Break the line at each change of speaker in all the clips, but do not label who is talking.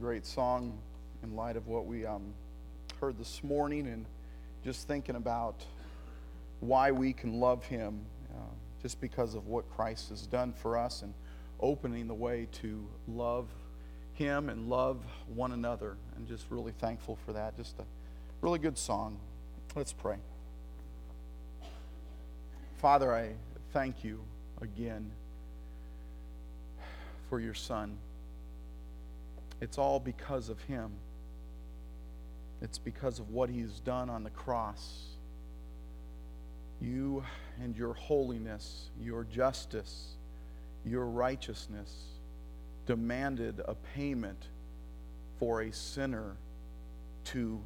great song in light of what we um, heard this morning and just thinking about why we can love Him uh, just because of what Christ has done for us and opening the way to love Him and love one another. And just really thankful for that. Just a really good song. Let's pray. Father, I thank you again for your Son. It's all because of Him. It's because of what He's done on the cross. You and your holiness, your justice, your righteousness demanded a payment for a sinner to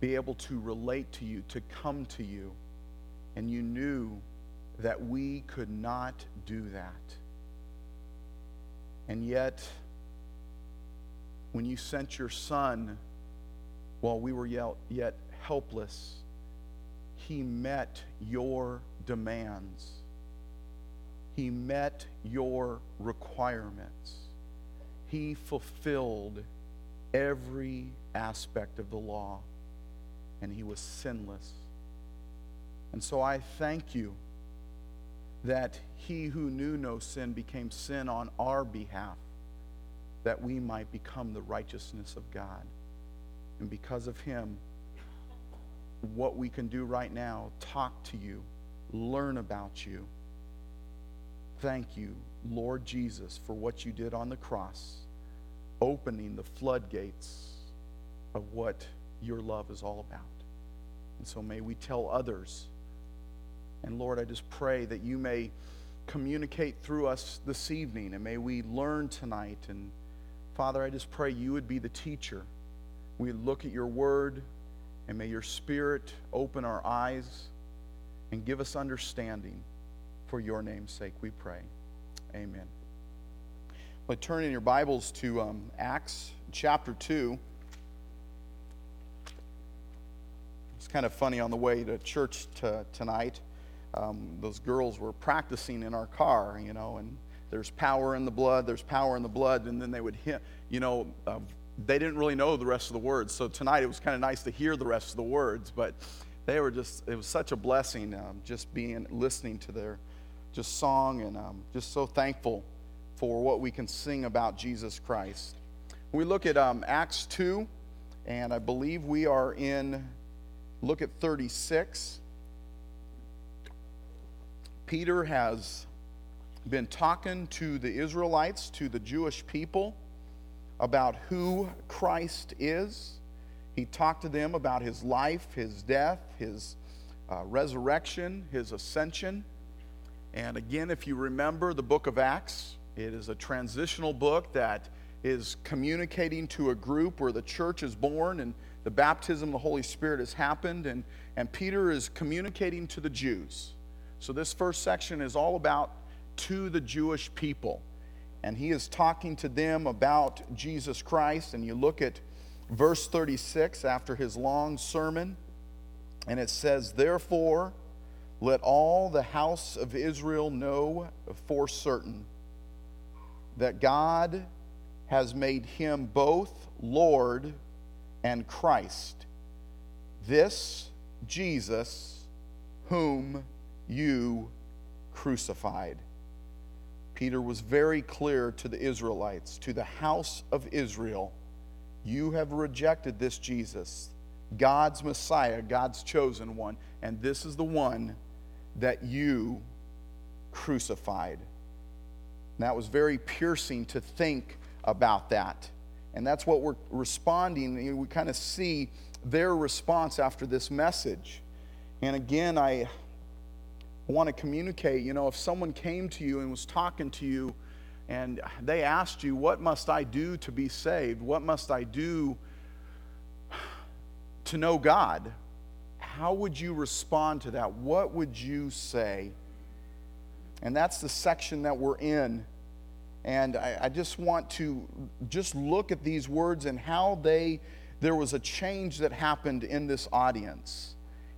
be able to relate to you, to come to you. And you knew that we could not do that. And yet, when you sent your son while we were yet helpless, he met your demands. He met your requirements. He fulfilled every aspect of the law, and he was sinless. And so I thank you that he who knew no sin became sin on our behalf that we might become the righteousness of God. And because of him, what we can do right now, talk to you, learn about you. Thank you, Lord Jesus, for what you did on the cross, opening the floodgates of what your love is all about. And so may we tell others. And Lord, I just pray that you may communicate through us this evening and may we learn tonight and Father, I just pray you would be the teacher. We look at your word, and may your spirit open our eyes and give us understanding. For your name's sake, we pray. Amen. But turn in your Bibles to um, Acts chapter 2. It's kind of funny on the way to church to, tonight. Um, those girls were practicing in our car, you know, and there's power in the blood, there's power in the blood, and then they would hit, you know, uh, they didn't really know the rest of the words. So tonight it was kind of nice to hear the rest of the words, but they were just, it was such a blessing um, just being, listening to their just song and um, just so thankful for what we can sing about Jesus Christ. We look at um, Acts 2, and I believe we are in, look at 36. Peter has been talking to the Israelites, to the Jewish people, about who Christ is. He talked to them about his life, his death, his uh, resurrection, his ascension. And again, if you remember the book of Acts, it is a transitional book that is communicating to a group where the church is born and the baptism of the Holy Spirit has happened. And, and Peter is communicating to the Jews. So, this first section is all about to the Jewish people. And he is talking to them about Jesus Christ. And you look at verse 36 after his long sermon, and it says, Therefore, let all the house of Israel know for certain that God has made him both Lord and Christ, this Jesus whom you crucified. Peter was very clear to the Israelites, to the house of Israel you have rejected this Jesus, God's Messiah, God's chosen one, and this is the one that you crucified. And that was very piercing to think about that. And that's what we're responding. We kind of see their response after this message. And again, I want to communicate, you know, if someone came to you and was talking to you and they asked you, What must I do to be saved? What must I do to know God? How would you respond to that? What would you say? And that's the section that we're in. And I, I just want to just look at these words and how they, there was a change that happened in this audience.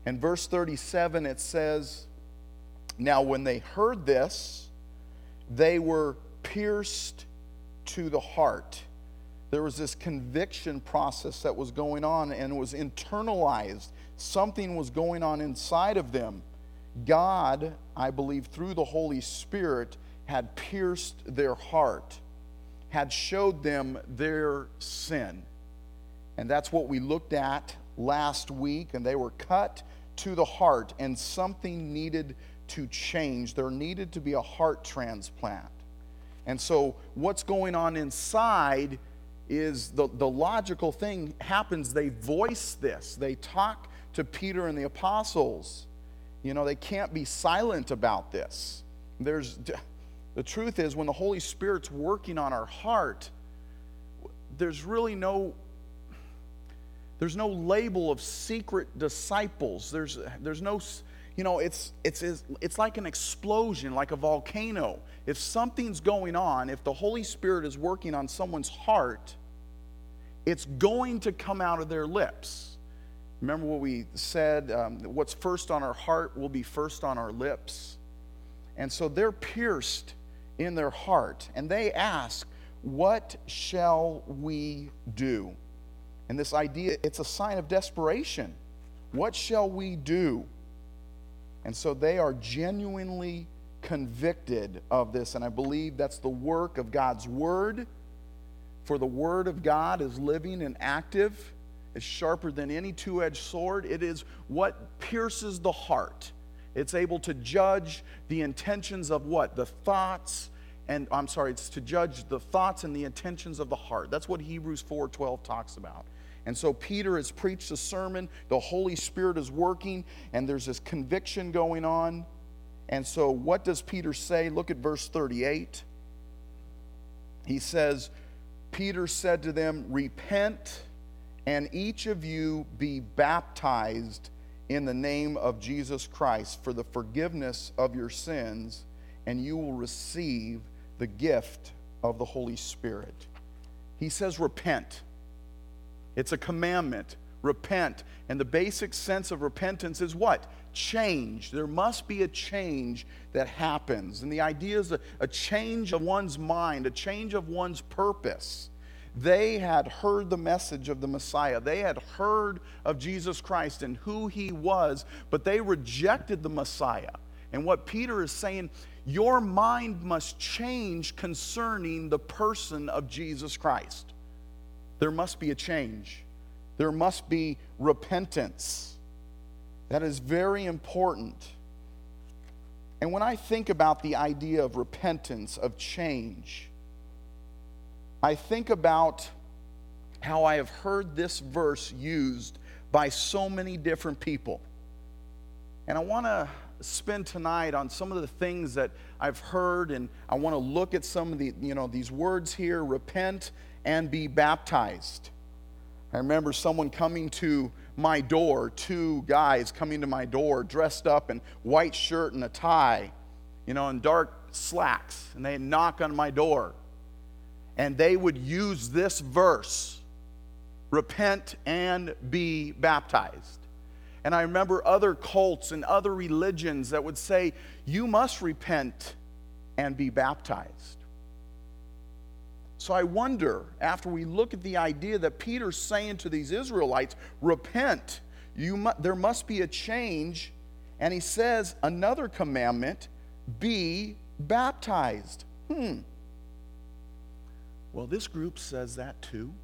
In verse 37, it says, now, when they heard this, they were pierced to the heart. there was this conviction process that was going on and was internalized. Something was going on inside of them. God, I believe, through the Holy Spirit, had pierced their heart, had showed them their sin. And that's what we looked at last week, and they were cut to the heart, and something needed to change. There needed to be a heart transplant. And so, what's going on inside is the, the logical thing happens. They voice this, they talk to Peter and the apostles. You know, they can't be silent about this. There's the truth is when the Holy Spirit's working on our heart, there's really no there's no label of secret disciples. There's there's no you know, it's, it's, it's like an explosion, like a volcano. If something's going on, if the Holy Spirit is working on someone's heart, it's going to come out of their lips. Remember what we said um, what's first on our heart will be first on our lips. And so they're pierced in their heart, and they ask, What shall we do? And this idea, it's a sign of desperation. What shall we do? And so they are genuinely convicted of this. And I believe that's the work of God's Word. For the Word of God is living and active, is sharper than any two edged sword. It is what pierces the heart. It's able to judge the intentions of what? The thoughts and I'm sorry, it's to judge the thoughts and the intentions of the heart. That's what Hebrews 4:12 talks about. And so Peter has preached a sermon, the Holy Spirit is working, and there's this conviction going on. And so, what does Peter say? Look at verse 38. He says, Peter said to them, Repent, and each of you be baptized in the name of Jesus Christ for the forgiveness of your sins, and you will receive the gift of the Holy Spirit. He says, Repent. It's a commandment. Repent. And the basic sense of repentance is what? Change. There must be a change that happens. And the idea is a, a change of one's mind, a change of one's purpose. They had heard the message of the Messiah. They had heard of Jesus Christ and who he was, but they rejected the Messiah. And what Peter is saying, your mind must change concerning the person of Jesus Christ there must be a change. There must be repentance. That is very important. And when I think about the idea of repentance, of change, I think about how I have heard this verse used by so many different people. And I want to spend tonight on some of the things that I've heard and I want to look at some of the you know these words here repent and be baptized. I remember someone coming to my door, two guys coming to my door dressed up in a white shirt and a tie, you know, and dark slacks, and they'd knock on my door. And they would use this verse repent and be baptized. And I remember other cults and other religions that would say, you must repent and be baptized. So I wonder, after we look at the idea that Peter's saying to these Israelites, repent, you mu- there must be a change. And he says another commandment be baptized. Hmm. Well, this group says that too.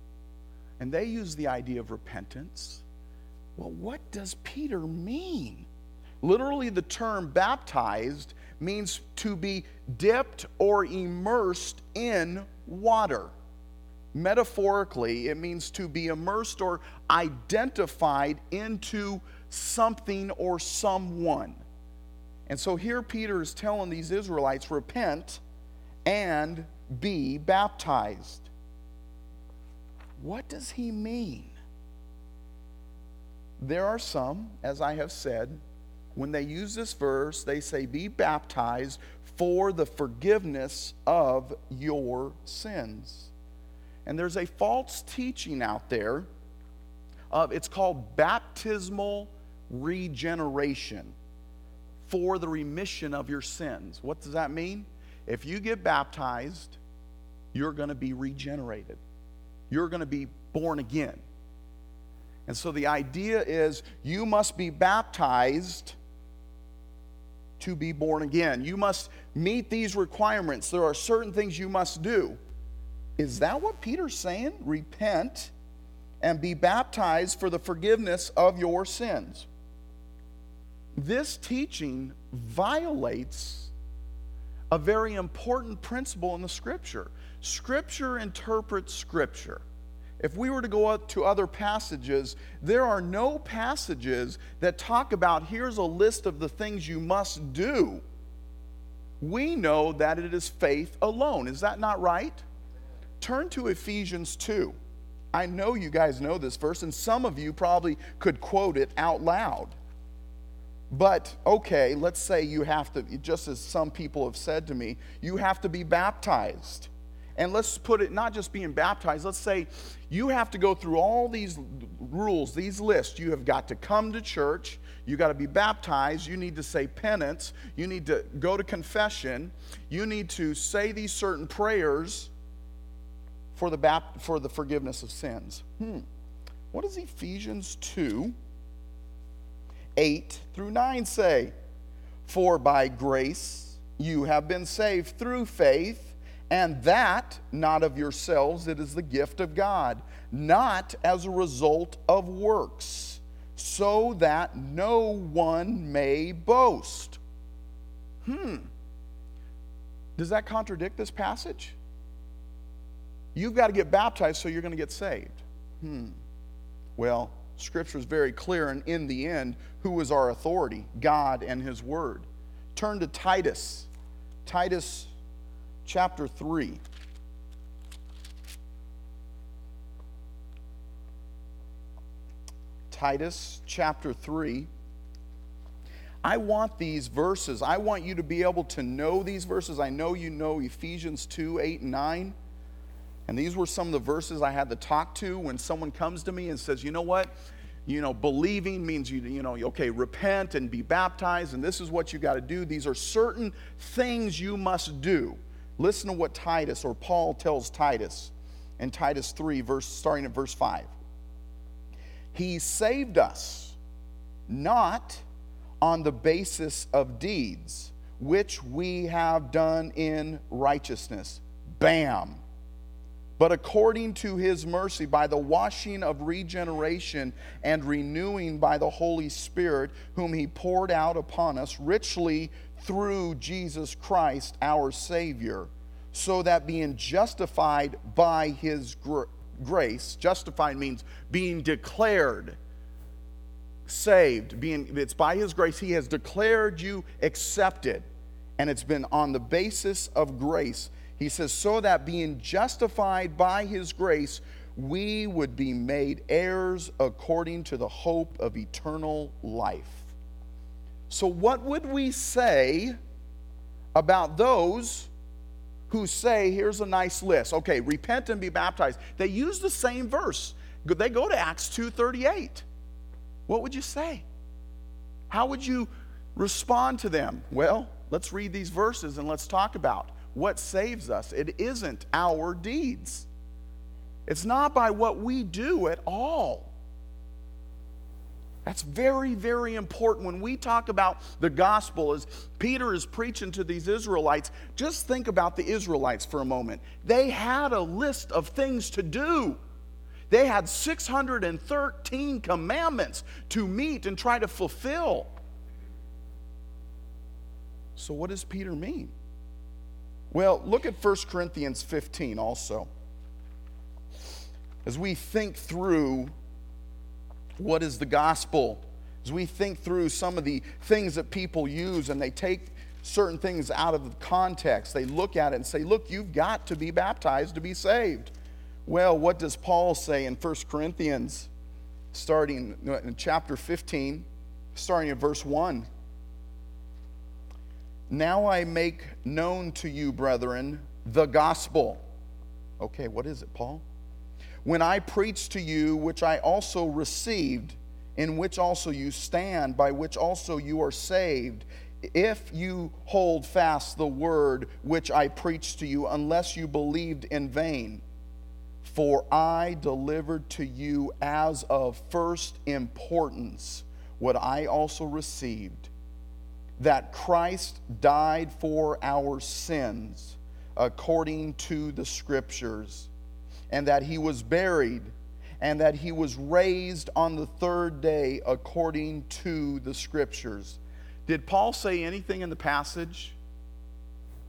And they use the idea of repentance. Well, what does Peter mean? Literally, the term baptized means to be dipped or immersed in water. Metaphorically, it means to be immersed or identified into something or someone. And so here Peter is telling these Israelites repent and be baptized. What does he mean? There are some, as I have said, when they use this verse, they say, Be baptized for the forgiveness of your sins. And there's a false teaching out there. Of, it's called baptismal regeneration for the remission of your sins. What does that mean? If you get baptized, you're going to be regenerated. you're going to be born again. And so the idea is you must be baptized to be born again. You must meet these requirements. There are certain things you must do. Is that what Peter's saying? Repent and be baptized for the forgiveness of your sins. This teaching violates a very important principle in the scripture. Scripture interprets scripture. If we were to go to other passages, there are no passages that talk about here's a list of the things you must do. We know that it is faith alone. Is that not right? Turn to Ephesians 2. I know you guys know this verse, and some of you probably could quote it out loud. But okay, let's say you have to, just as some people have said to me, you have to be baptized. And let's put it not just being baptized, let's say you have to go through all these rules, these lists. You have got to come to church, you got to be baptized, you need to say penance, you need to go to confession, you need to say these certain prayers for the, bap- for the forgiveness of sins. Hmm. What does Ephesians 2 8 through 9 say? For by grace you have been saved through faith, and that not of yourselves, it is the gift of God, not as a result of works, so that no one may boast. Hmm. Does that contradict this passage? You've got to get baptized so you're going to get saved. Hmm. Well, Scripture is very clear, and in the end, who is our authority? God and His Word. Turn to Titus, Titus chapter 3. Titus chapter 3. I want these verses. I want you to be able to know these verses. I know you know Ephesians 2 8 and 9. And these were some of the verses I had to talk to when someone comes to me and says, you know what? You know, believing means you, you know, okay, repent and be baptized, and this is what you got to do. These are certain things you must do. Listen to what Titus or Paul tells Titus in Titus 3, verse, starting at verse 5. He saved us not on the basis of deeds, which we have done in righteousness. Bam but according to his mercy, by the washing of regeneration and renewing by the Holy Spirit, whom he poured out upon us richly through Jesus Christ our Savior, so that being justified by his gr- grace, justified means being declared saved, being it's by his grace he has declared you accepted, and it's been on the basis of grace he says, so that being justified by his grace, we would be made heirs according to the hope of eternal life. So, what would we say about those who say, here's a nice list. Okay, repent and be baptized. They use the same verse. They go to Acts 2:38. What would you say? How would you respond to them? Well, let's read these verses and let's talk about what saves us. It isn't our deeds, it's not by what we do at all. That's very, very important. When we talk about the gospel, as Peter is preaching to these Israelites, just think about the Israelites for a moment. They had a list of things to do. They had 613 commandments to meet and try to fulfill. So, what does Peter mean? Well, look at 1 Corinthians 15 also. As we think through what is the gospel, as we think through some of the things that people use and they take certain things out of the context, they look at it and say, Look, you've got to be baptized to be saved. Well, what does Paul say in 1 Corinthians, starting in chapter 15, starting at verse 1? Now I make known to you, brethren, the gospel. Okay, what is it, Paul? When I preached to you, which I also received, in which also you stand, by which also you are saved, if you hold fast the word which I preached to you, unless you believed in vain. For I delivered to you as of first importance what I also received that Christ died for our sins according to the Scriptures, and that he was buried, and that he was raised on the third day according to the Scriptures. Did Paul say anything in the passage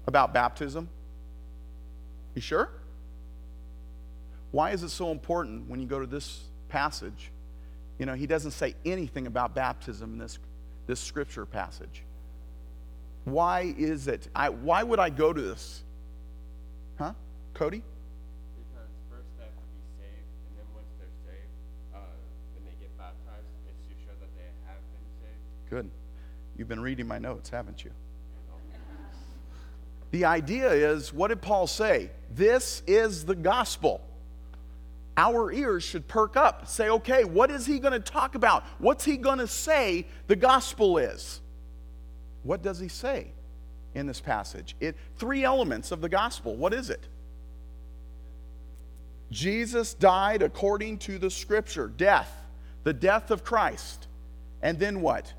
about baptism? You sure? Why is it so important when you go to this passage? You know, he doesn't say anything about baptism in this, this scripture passage. Why is it? I, why would I go to this? Huh? Cody?
Because first they have to be saved, and then once they're saved, uh, when they get baptized, it's to show that they have been saved.
Good. You've been reading my notes, haven't you? The idea is what did Paul say? This is the gospel. Our ears should perk up, say, okay, what is he going to talk about? What's he going to say the gospel is? What does he say in this passage? It, three elements of the gospel. What is it? Jesus died according to the scripture, death, the death of Christ. And then what?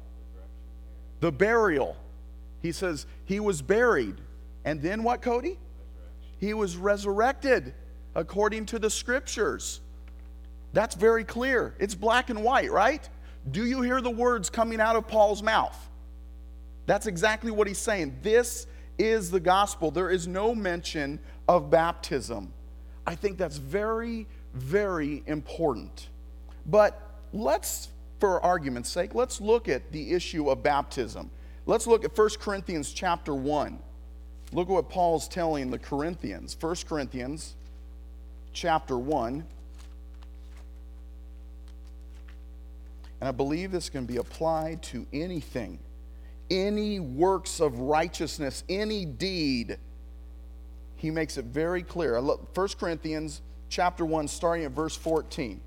The burial. He says he was buried. And then what, Cody? He was resurrected according to the scriptures. That's very clear. It's black and white, right? Do you hear the words coming out of Paul's mouth? That's exactly what he's saying. This is the gospel. There is no mention of baptism. I think that's very, very important. But let's, for argument's sake, let's look at the issue of baptism. Let's look at 1 Corinthians chapter 1. Look at what Paul's telling the Corinthians. 1 Corinthians chapter 1. And I believe this can be applied to anything, any works of righteousness, any deed. He makes it very clear. 1 Corinthians chapter 1, starting at verse 14.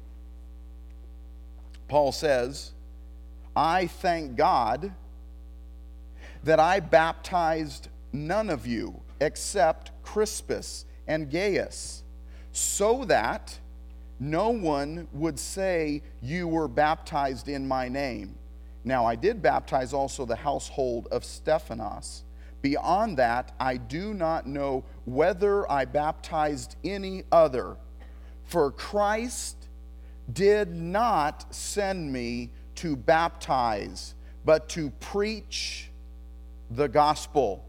Paul says, I thank God that I baptized none of you except Crispus and Gaius, so that no one would say, You were baptized in my name. Now, I did baptize also the household of Stephanas. Beyond that, I do not know whether I baptized any other. For Christ did not send me to baptize, but to preach the gospel,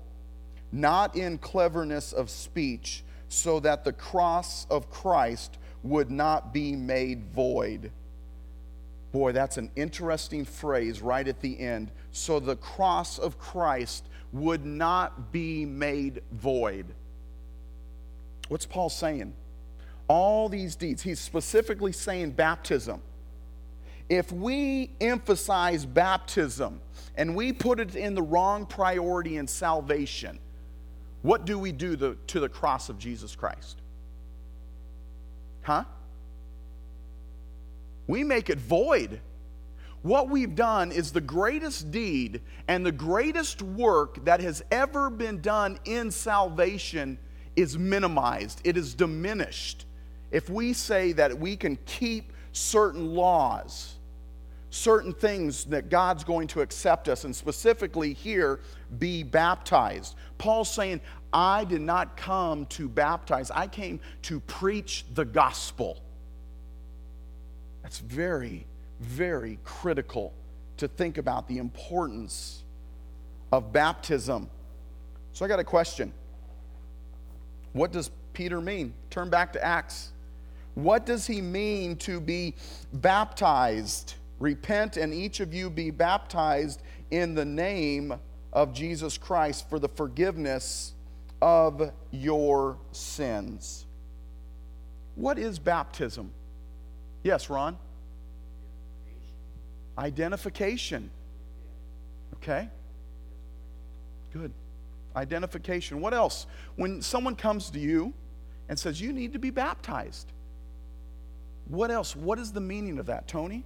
not in cleverness of speech, so that the cross of Christ would not be made void. Boy, that's an interesting phrase right at the end. So the cross of Christ would not be made void. What's Paul saying? All these deeds, he's specifically saying baptism. If we emphasize baptism and we put it in the wrong priority in salvation, what do we do the, to the cross of Jesus Christ? Huh? We make it void. What we've done is the greatest deed and the greatest work that has ever been done in salvation is minimized, it is diminished. If we say that we can keep certain laws, certain things that God's going to accept us, and specifically here, be baptized. Paul's saying, I did not come to baptize, I came to preach the gospel. That's very, very critical to think about the importance of baptism. So I got a question. What does Peter mean? Turn back to Acts. What does he mean to be baptized? Repent and each of you be baptized in the name of Jesus Christ for the forgiveness of your sins. What is baptism? Yes, Ron? Identification. Okay? Good. Identification. What else? When someone comes to you and says, You need to be baptized, what else? What is the meaning of that, Tony?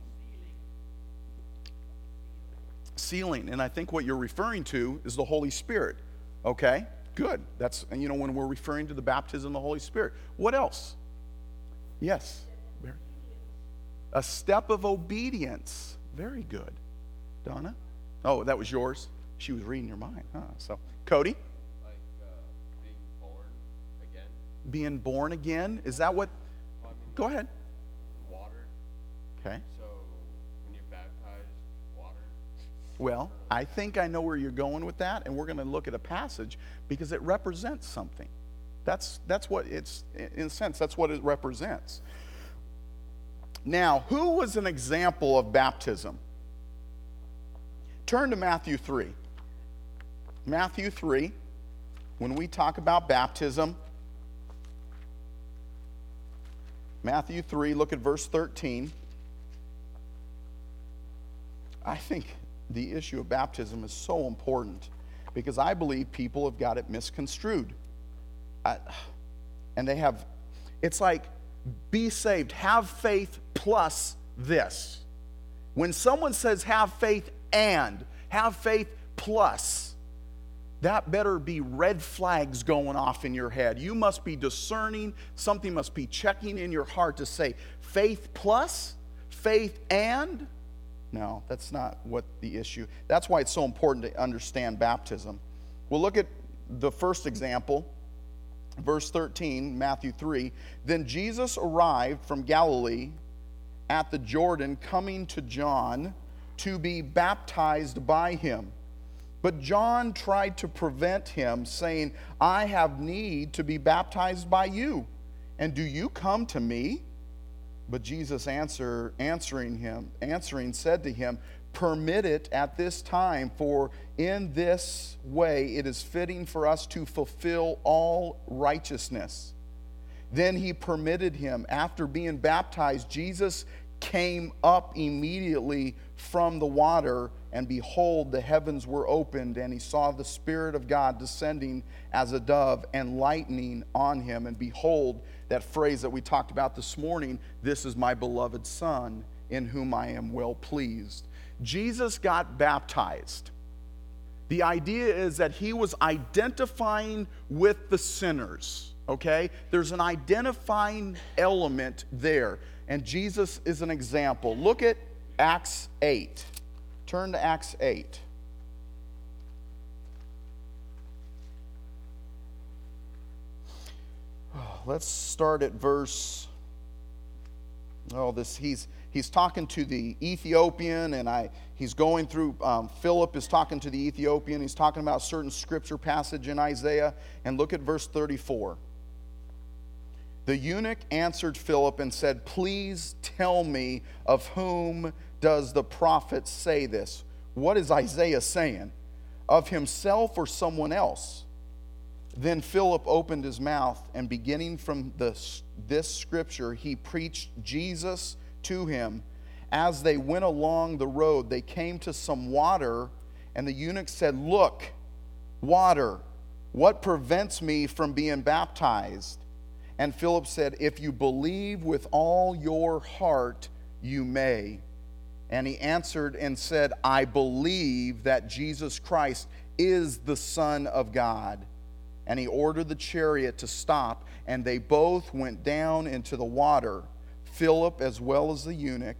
Sealing. And I think what you're referring to is the Holy Spirit. Okay? Good. That's, and you know, when we're referring to the baptism of the Holy Spirit. What else? Yes. Very- A step of obedience. Very good. Donna? Oh, that was yours? She was reading your mind, huh? So, Cody,
Like uh, being born again.
being born again. Is that what?
Well, I mean,
Go ahead. Okay.
So when you're baptized, water.
Well, I think I know where you're going with that, and we're going to look at a passage because it represents something. That's, that's what it's, in a sense, that's what it represents. Now, who was an example of baptism? Turn to Matthew 3. Matthew 3, when we talk about baptism, Matthew 3, look at verse 13. I think the issue of baptism is so important because I believe people have got it misconstrued. I, and they have, it's like, be saved, have faith plus this. When someone says have faith and, have faith plus, that better be red flags going off in your head. You must be discerning, something must be checking in your heart to say faith plus, faith and. No, that's not what the issue. That's why it's so important to understand baptism. We'll look at the first example, verse 13, Matthew 3. Then Jesus arrived from Galilee at the Jordan, coming to John to be baptized by him. But John tried to prevent him, saying, I have need to be baptized by you, and do you come to me? But Jesus answer, answering him, answering said to him, Permit it at this time, for in this way it is fitting for us to fulfill all righteousness. Then he permitted him. After being baptized, Jesus came up immediately from the water, and behold, the heavens were opened, and he saw the Spirit of God descending as a dove and lightning on him. And behold, that phrase that we talked about this morning this is my beloved Son, in whom I am well pleased. Jesus got baptized. The idea is that he was identifying with the sinners, okay? There's an identifying element there, and Jesus is an example. Look at Acts 8. Turn to Acts 8. Let's start at verse. Oh, this he's he's talking to the Ethiopian, and I he's going through. Um, Philip is talking to the Ethiopian. He's talking about a certain scripture passage in Isaiah, and look at verse 34. The eunuch answered Philip and said, Please tell me of whom does the prophet say this? What is Isaiah saying? Of himself or someone else? Then Philip opened his mouth, and beginning from this, this scripture, he preached Jesus to him. As they went along the road, they came to some water, and the eunuch said, Look, water, what prevents me from being baptized? And Philip said, If you believe with all your heart, you may. And he answered and said, I believe that Jesus Christ is the Son of God. And he ordered the chariot to stop, and they both went down into the water, Philip as well as the eunuch,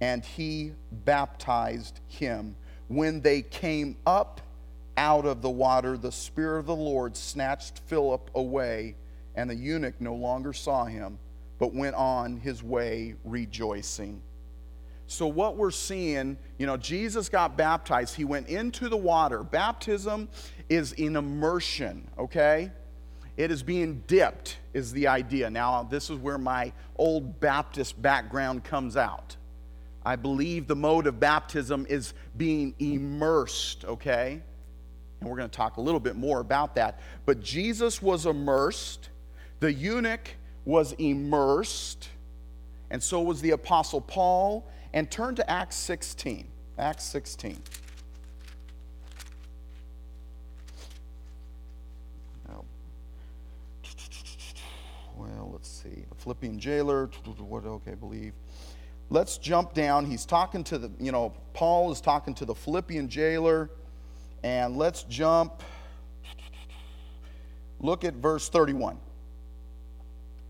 and he baptized him. When they came up out of the water, the Spirit of the Lord snatched Philip away, and the eunuch no longer saw him, but went on his way rejoicing. So, what we're seeing, you know, Jesus got baptized. He went into the water. Baptism is an immersion, okay? It is being dipped, is the idea. Now, this is where my old Baptist background comes out. I believe the mode of baptism is being immersed, okay? And we're going to talk a little bit more about that. But Jesus was immersed, the eunuch was immersed, and so was the Apostle Paul. And turn to Acts 16. Acts 16. Well, let's see. The Philippian jailer, what, okay, believe. Let's jump down. He's talking to the, you know, Paul is talking to the Philippian jailer. And let's jump. Look at verse 31.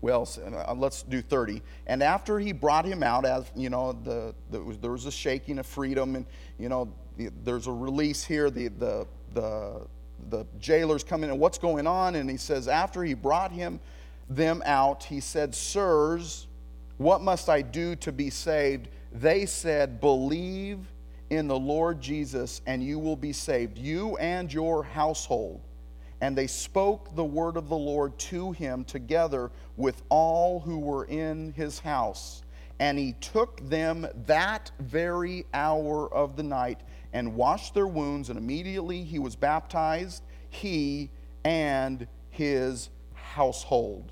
Well, uh, let's do 30. And after he brought him out, as you know, the, the was, there was a shaking of freedom, and you know, the, there's a release here. The the the the jailers come in, and what's going on? And he says, after he brought him them out, he said, Sirs, what must I do to be saved? They said, Believe in the Lord Jesus, and you will be saved, you and your household. And they spoke the word of the Lord to him together with all who were in his house. And he took them that very hour of the night and washed their wounds, and immediately he was baptized, he and his household.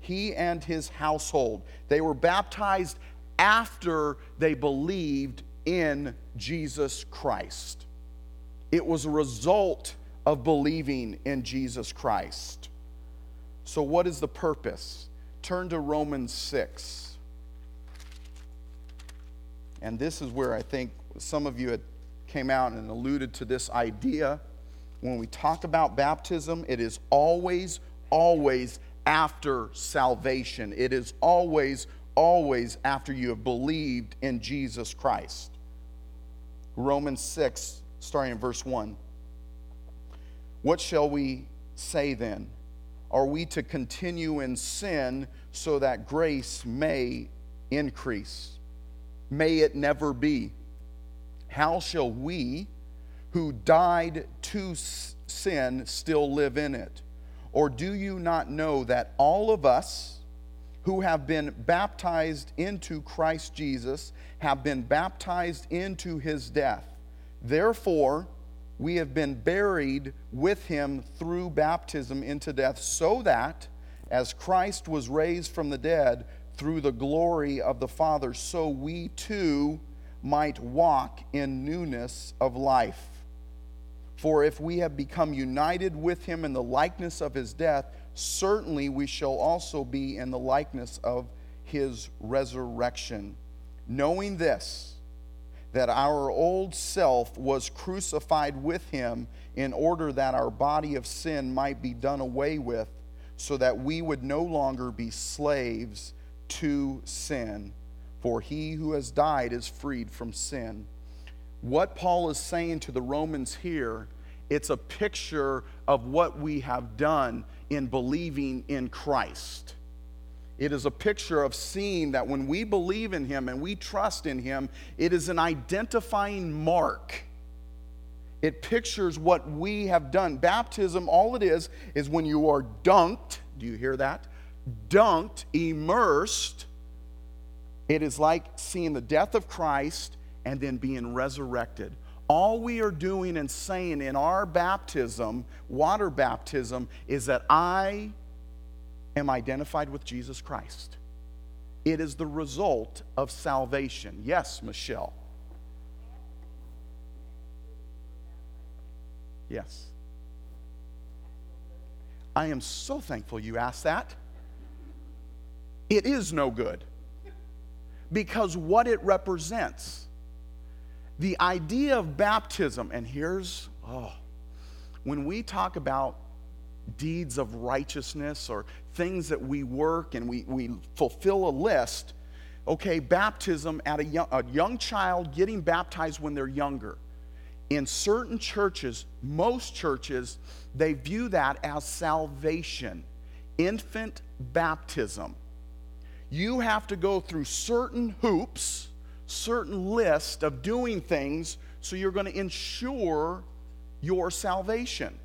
He and his household. They were baptized after they believed in Jesus Christ. It was a result of believing in Jesus Christ. So, what is the purpose? Turn to Romans 6. And this is where I think some of you had came out and alluded to this idea. When we talk about baptism, it is always, always after salvation. It is always, always after you have believed in Jesus Christ. Romans 6, starting in verse 1. What shall we say then? Are we to continue in sin so that grace may increase? May it never be. How shall we who died to sin still live in it? Or do you not know that all of us who have been baptized into Christ Jesus have been baptized into his death? Therefore, we have been buried with him through baptism into death, so that as Christ was raised from the dead through the glory of the Father, so we too might walk in newness of life. For if we have become united with him in the likeness of his death, certainly we shall also be in the likeness of his resurrection. Knowing this, that our old self was crucified with him in order that our body of sin might be done away with, so that we would no longer be slaves to sin. For he who has died is freed from sin. What Paul is saying to the Romans here, it's a picture of what we have done in believing in Christ. It is a picture of seeing that when we believe in Him and we trust in Him, it is an identifying mark. It pictures what we have done. Baptism, all it is, is when you are dunked. Do you hear that? Dunked, immersed. It is like seeing the death of Christ and then being resurrected. All we are doing and saying in our baptism, water baptism, is that I am identified with Jesus Christ. It is the result of salvation. Yes, Michelle. Yes. I am so thankful you asked that. It is no good because what it represents. The idea of baptism, and here's, oh, when we talk about deeds of righteousness or things that we work and we, we fulfill a list. Okay, baptism at a young, a young child getting baptized when they're younger. In certain churches, most churches, they view that as salvation, infant baptism. You have to go through certain hoops, certain list of doing things, so you're going to ensure your salvation.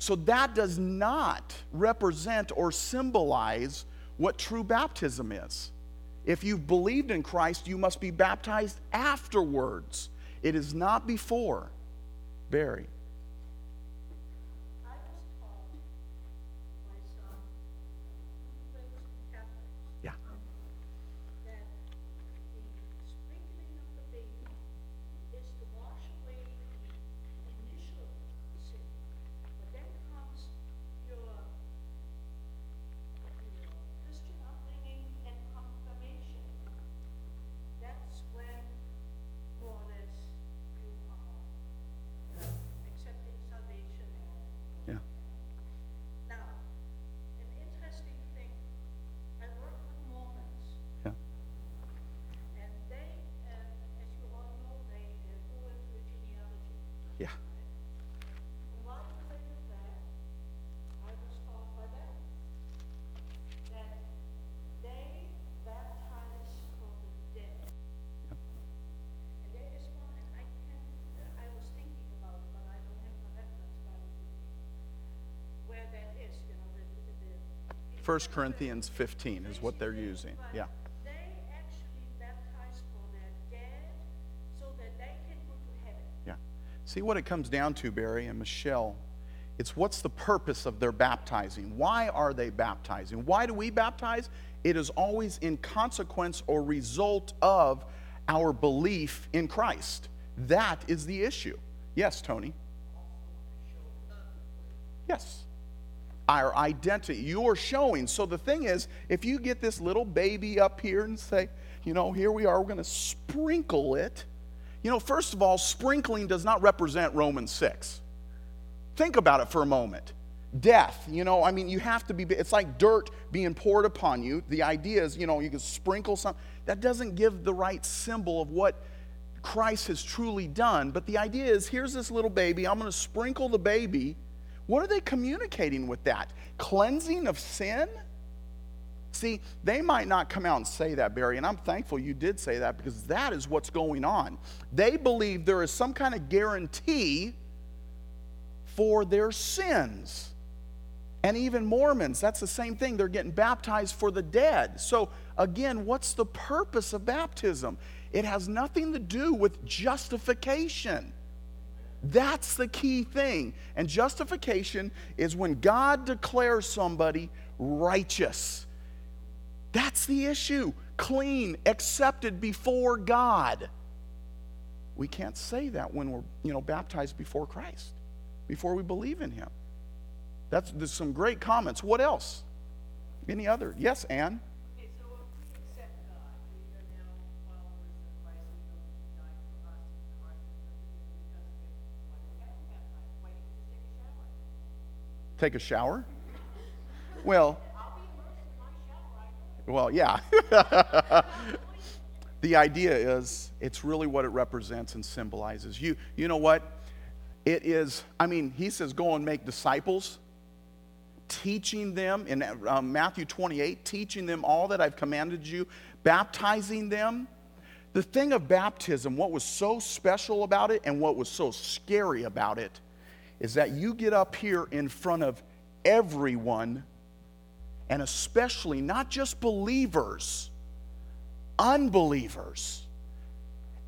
So that does not represent or symbolize what true baptism is. If you've believed in Christ, you must be baptized afterwards. It is not before. Barry. 1 Corinthians 15 is what they're using. Yeah.
They actually baptize for their dead so that they can go to heaven.
Yeah. See what it comes down to, Barry and Michelle? It's what's the purpose of their baptizing? Why are they baptizing? Why do we baptize? It is always in consequence or result of our belief in Christ. That is the issue. Yes, Tony? Yes. Our identity. You're showing. So the thing is, if you get this little baby up here and say, you know, here we are, we're going to sprinkle it. You know, first of all, sprinkling does not represent Romans 6. Think about it for a moment. Death, you know, I mean, you have to be, it's like dirt being poured upon you. The idea is, you know, you can sprinkle some. That doesn't give the right symbol of what Christ has truly done. But the idea is here's this little baby, I'm going to sprinkle the baby. What are they communicating with that? Cleansing of sin? See, they might not come out and say that, Barry, and I'm thankful you did say that because that is what's going on. They believe there is some kind of guarantee for their sins. And even Mormons, that's the same thing. They're getting baptized for the dead. So, again, what's the purpose of baptism? It has nothing to do with justification. That's the key thing. And justification is when God declares somebody righteous. That's the issue. Clean, accepted before God. We can't say that when we're, you know, baptized before Christ, before we believe in him. That's there's some great comments. What else? Any other? Yes, Anne.
Okay, so if we accept God, we are now followers of Christ, who died for us, and Christ is because of it. Why do we have to baptize? Why do you just take a shower?
Well, well, yeah. the idea is it's really what it represents and symbolizes. You you know what? It is, I mean, he says, go and make disciples, teaching them in um, Matthew 28, teaching them all that I've commanded you, baptizing them. The thing of baptism, what was so special about it and what was so scary about it, is that you get up here in front of everyone, and especially not just believers, unbelievers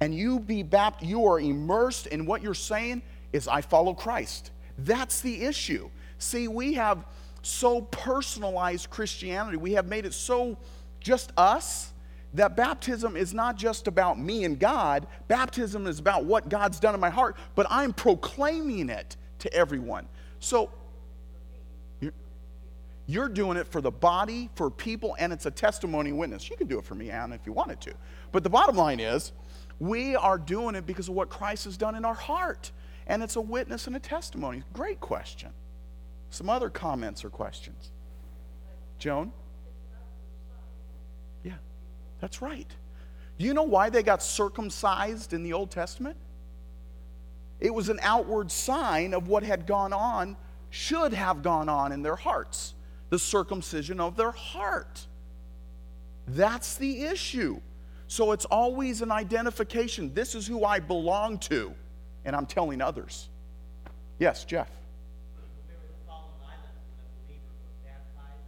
and you be baptized, you are immersed in what you're saying is I follow Christ. That's the issue. See, we have so personalized Christianity. We have made it so just us that baptism is not just about me and God. Baptism is about what God's done in my heart, but I'm proclaiming it to everyone. So you're, doing it for the body, for people, and it's a testimony witness. You can do it for me, Anna, if you wanted to. But the bottom line is, we are doing it because of what Christ has done in our heart. And it's a witness and a testimony. Great question. Some other comments or questions? Joan? Yeah, that's right. Do you know why they got circumcised in the Old Testament? It was an outward sign of what had gone on, should have gone on in their hearts the circumcision of their heart. That's the issue. So it's always an identification. This is who I belong to, and I'm telling others. Yes, Jeff.
There was a fallen island when a believer was baptized.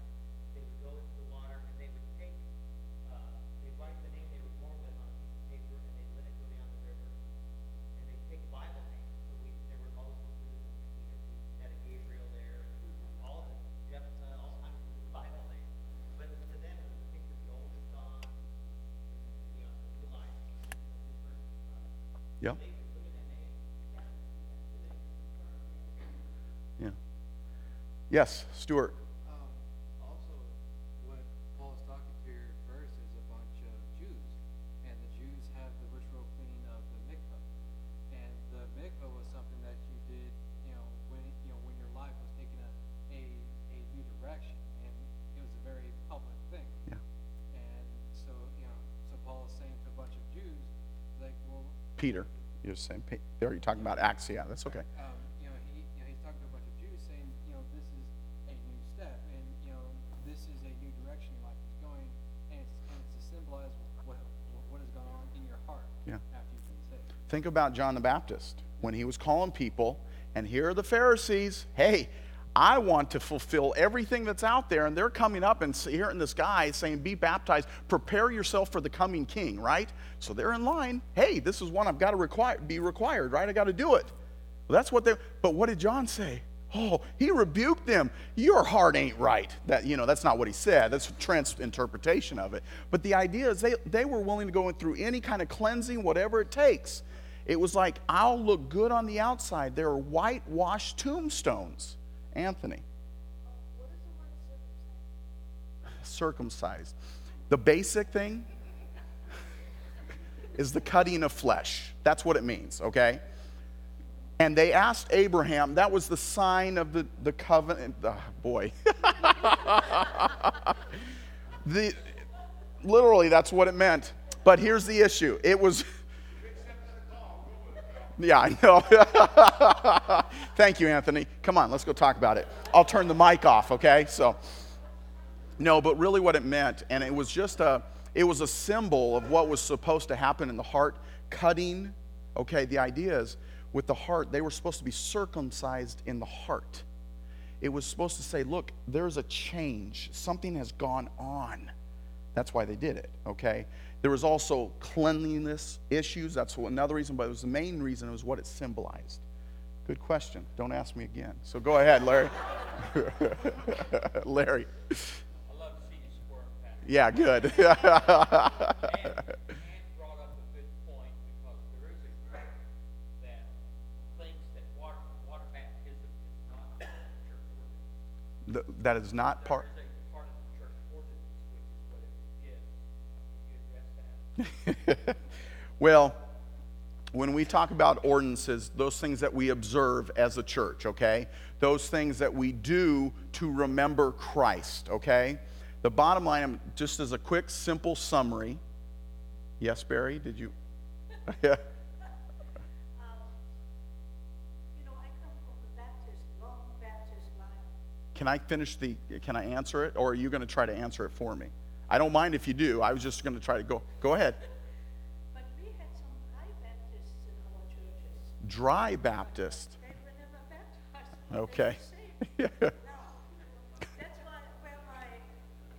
They would go into the water and they would take, uh, they write the name they were born with on a piece of paper and they'd let it go down the river. And they'd take a Bible name. So we, there were Moses and Peter, we had a Gabriel there, all the Jephthah, all kinds of Bible names. But to them, it was a picture of the oldest God, you know, the life, the first God.
Yeah.
They would put in that name.
Yeah. Yes, Stuart.
Um, also, what Paul is talking to here first is a bunch of Jews, and the Jews have the ritual cleaning of the mikvah, and the mikvah was something that you did, you know, when you know when your life was taking a a, a new direction, and it was a very public thing.
Yeah.
And so, you know, so Paul is saying to a bunch of Jews, like, well,
Peter. You're saying, Pe- there you're talking about Acts. Yeah, that's okay.
um, you know, he, you know, he's talking to a bunch of Jews saying, you know, this is a new step, and you know, this is a new direction your life is going, and it's, and it's to symbolize what, what what has gone on in your heart
Yeah.
after you've been saved.
Think about John the Baptist when he was calling people, and here are the Pharisees. Hey, I want to fulfill everything that's out there. And they're coming up and hearing this guy saying, Be baptized, prepare yourself for the coming king, right? So they're in line. Hey, this is one I've got to require, be required, right? I got to do it. Well, that's what they, but what did John say? Oh, he rebuked them. Your heart ain't right. That, you know, that's not what he said. That's a trans interpretation of it. But the idea is they, they were willing to go in through any kind of cleansing, whatever it takes. It was like, I'll look good on the outside. There are whitewashed tombstones. Anthony.
Circumcised.
The basic thing is the cutting of flesh. That's what it means, okay? And they asked Abraham, that was the sign of the, the covenant. Oh, boy. the, literally, that's what it meant. But here's the issue it was. Yeah, I know. Thank you, Anthony. Come on, let's go talk about it. I'll turn the mic off, okay? So, no, but really what it meant, and it was just a, it was a symbol of what was supposed to happen in the heart, cutting. Okay, the idea is with the heart, they were supposed to be circumcised in the heart. It was supposed to say, look, there's a change. Something has gone on. That's why they did it, okay? There was also cleanliness issues. That's another reason, but it was the main reason. It was what it symbolized. Good question. Don't ask me again. So go ahead, Larry. Larry.
I love to see you Patrick.
Yeah, good.
That is not part of the church ordinance, which is what it is. Can you address that?
well, when we talk about ordinances, those things that we observe as a church, okay? Those things that we do to remember Christ, okay? The bottom line, um, just as a quick, simple summary. Yes, Barry, did you? Yeah.
You know, I come from the Baptist, long Baptist line.
Can I finish the, can I answer it? Or are you going to try to answer it for me? I don't mind if you do. I was just going to try to go. Go ahead.
But we had some high Baptists in our churches.
Dry Baptist.
They were never baptized. but they were
Okay.
saved. Now, that's why, where my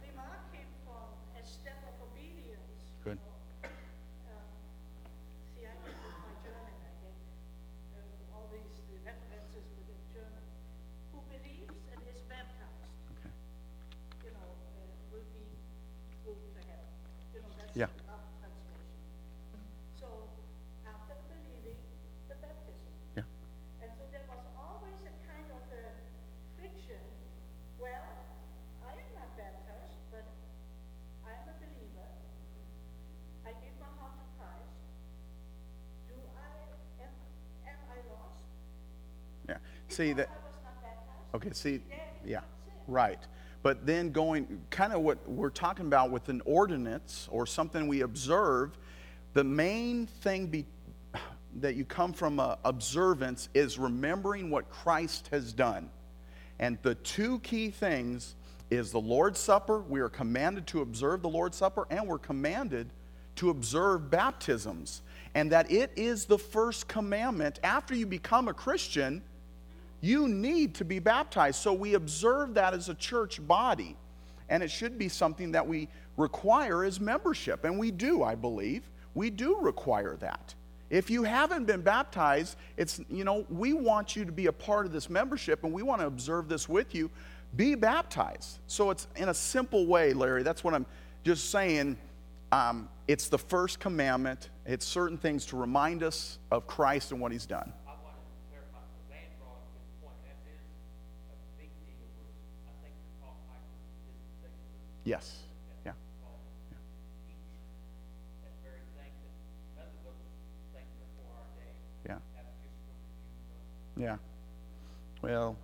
remark came from, a step of obedience. you
Good.
know. Um, See, I get with my German, I get uh, all these the references within German. Who believes and is baptized,
Okay.
you know, uh, will be, will to heaven. You know, that's
Yeah.
So, after the believing, the baptism.
Yeah.
And so there was always a kind of a friction. Well, I am not baptized, but I am a believer. I give my heart to Christ. Do I, am, am I lost?
Yeah. See that.
I was not baptized.
Okay, see, yeah, right. But then going, kind of what we're talking about with an ordinance or something we observe, the main thing be, that you come from a observance is remembering what Christ has done. And the two key things is the Lord's Supper. We are commanded to observe the Lord's Supper, and we're commanded to observe baptisms. And that it is the first commandment. After you become a Christian, you need to be baptized. So we observe that as a church body. And it should be something that we require as membership. And we do, I believe. We do require that. If you haven't been baptized, it's, you know, we want you to be a part of this membership and we want to observe this with you. Be baptized. So it's in a simple way, Larry. That's what I'm just saying. Um, it's the first commandment, it's certain things to remind us of Christ and what he's done.
I want to clarify, because Van brought up a good point, that is a big deal with, I think they're called hyper-dispensationalists.
Yes. Yeah.
called teach that very thing, that none of those things are day.
Yeah.
That's just for the Jews,
Yeah. Well.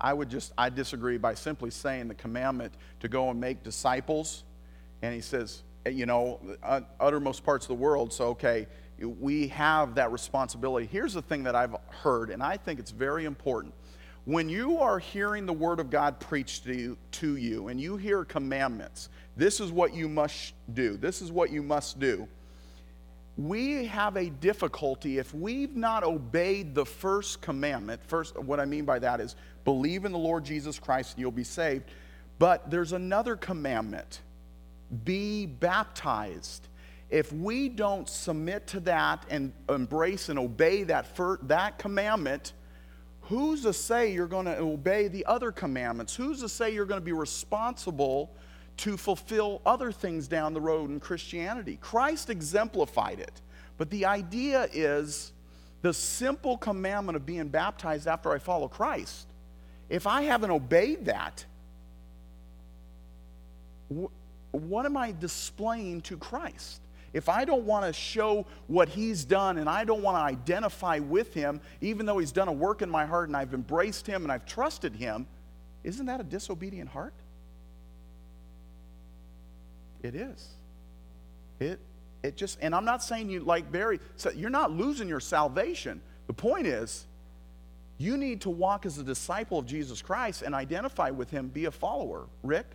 I would just, I disagree by simply saying the commandment to go and make disciples. And he says, eh, you know, uh, uttermost parts of the world. So, okay, we have that responsibility. Here's the thing that I've heard, and I think it's very important. When you are hearing the word of God preached to you, to you and you hear commandments, this is what you must do, this is what you must do. we have a difficulty if we've not obeyed the first commandment. First, what I mean by that is believe in the Lord Jesus Christ and you'll be saved. But there's another commandment be baptized. If we don't submit to that and embrace and obey that, fir- that commandment, who's to say you're going to obey the other commandments? Who's to say you're going to be responsible to fulfill other things down the road in Christianity? Christ exemplified it. But the idea is the simple commandment of being baptized after I follow Christ. If I haven't obeyed that, what am I displaying to Christ? If I don't want to show what he's done and I don't want to identify with him, even though he's done a work in my heart and I've embraced him and I've trusted him, isn't that a disobedient heart? It is. It, it just, and I'm not saying you like Barry, so you're not losing your salvation. The point is, you need to walk as a disciple of Jesus Christ and identify with him, be a follower. Rick?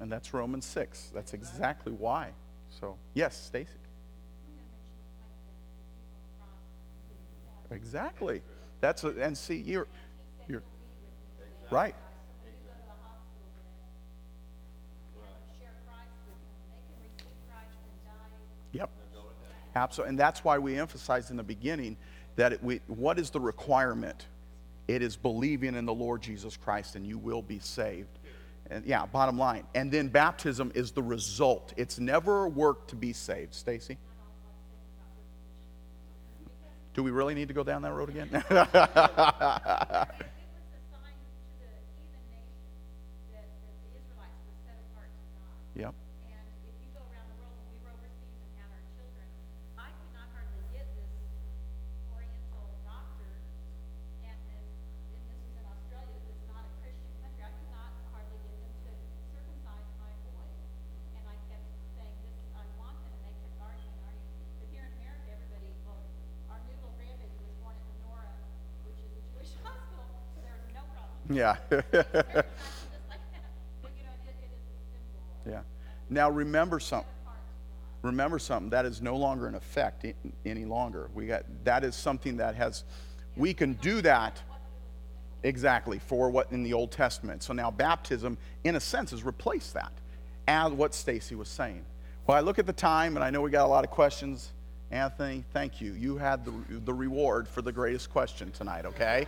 And
that's Romans 6. That's exactly why. So, yes, Stacy. Exactly. That's a, and see you're you're right. Yep. Absolutely. And that's why we emphasized in the beginning that it, we, what is the requirement? It is believing in the Lord Jesus Christ and you will be saved. And yeah, bottom line. And then baptism is the result. It's never a work to be saved. Stacy? Do we really need to go down that road again?
It was a sign to the heathen nation that, that the Israelites were set apart to God.
yep.
And if you go around the world, when we were overseas and had our children, I could not hardly get this Oriental doctor, and this, and this was in Australia, this is not a Christian country, I could not hardly get them to circumcise my boy. And I kept saying, this, I want them, and they kept arguing, arguing. But here in America, everybody, well, our new little grandbaby was born at Menorah, which is a Jewish hospital, so there was no problem.
Yeah.
Circumcising just like that. But, you know, it, it is a symbol of
yeah. Now remember something. remember something. That is no longer in effect any longer. We got that is something that has we can do that exactly for what in the old testament. So now baptism in a sense has replaced that as what stacy was saying. Well i look at the time and i know we got a lot of questions. Anthony thank you. You had the, the reward for the greatest question tonight okay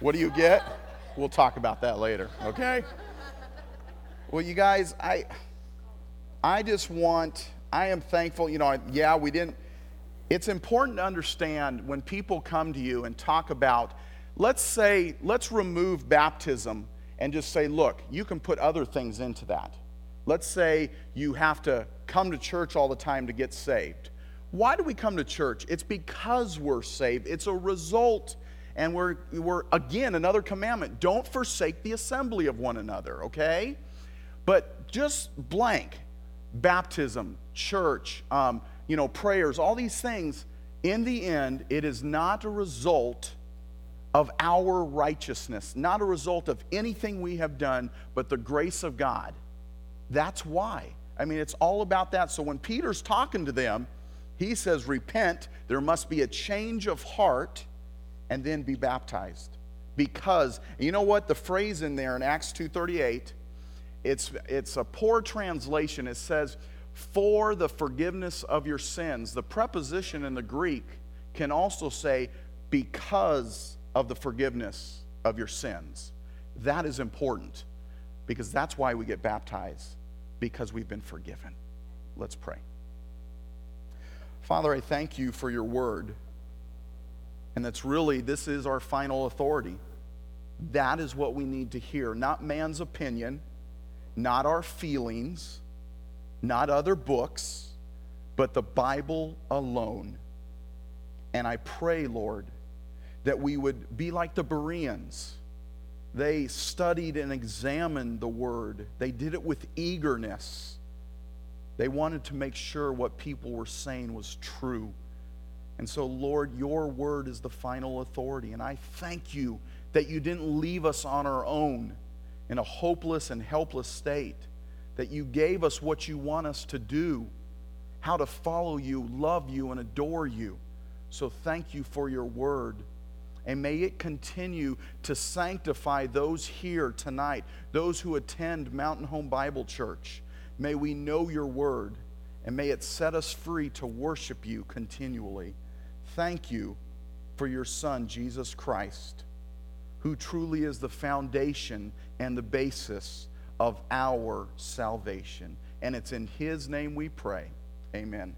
what do you get we'll talk about that later okay well, you guys, I, I just want, I am thankful, you know, yeah, we didn't, it's important to understand when people come to you and talk about, let's say, let's remove baptism and just say, look, you can put other things into that. Let's say you have to come to church all the time to get saved. Why do we come to church? It's because we're saved. It's a result. And we're, we're again, another commandment don't forsake the assembly of one another, okay? But just blank, baptism, church, um, you know, prayers, all these things, in the end, it is not a result of our righteousness, not a result of anything we have done, but the grace of God. That's why. I mean, it's all about that. So when Peter's talking to them, he says, Repent, there must be a change of heart, and then be baptized. because you know what? The phrase in there in Acts 2:38 it's it's a poor translation. It says for the forgiveness of your sins. The preposition in the Greek can also say because of the forgiveness of your sins. That is important because that's why we get baptized because we've been forgiven. Let's pray. Father I thank you for your word and that's really, this is our final authority. That is what we need to hear, not man's opinion, not our feelings, not other books, but the Bible alone. And I pray, Lord, that we would be like the Bereans. They studied and examined the Word, they did it with eagerness. They wanted to make sure what people were saying was true. And so, Lord, your word is the final authority. And I thank you that you didn't leave us on our own in a hopeless and helpless state, that you gave us what you want us to do, how to follow you, love you, and adore you. So, thank you for your word. And may it continue to sanctify those here tonight, those who attend Mountain Home Bible Church. May we know your word, and may it set us free to worship you continually thank you for your Son, Jesus Christ, who truly is the foundation and the basis of our salvation. And it's in His name we pray. Amen.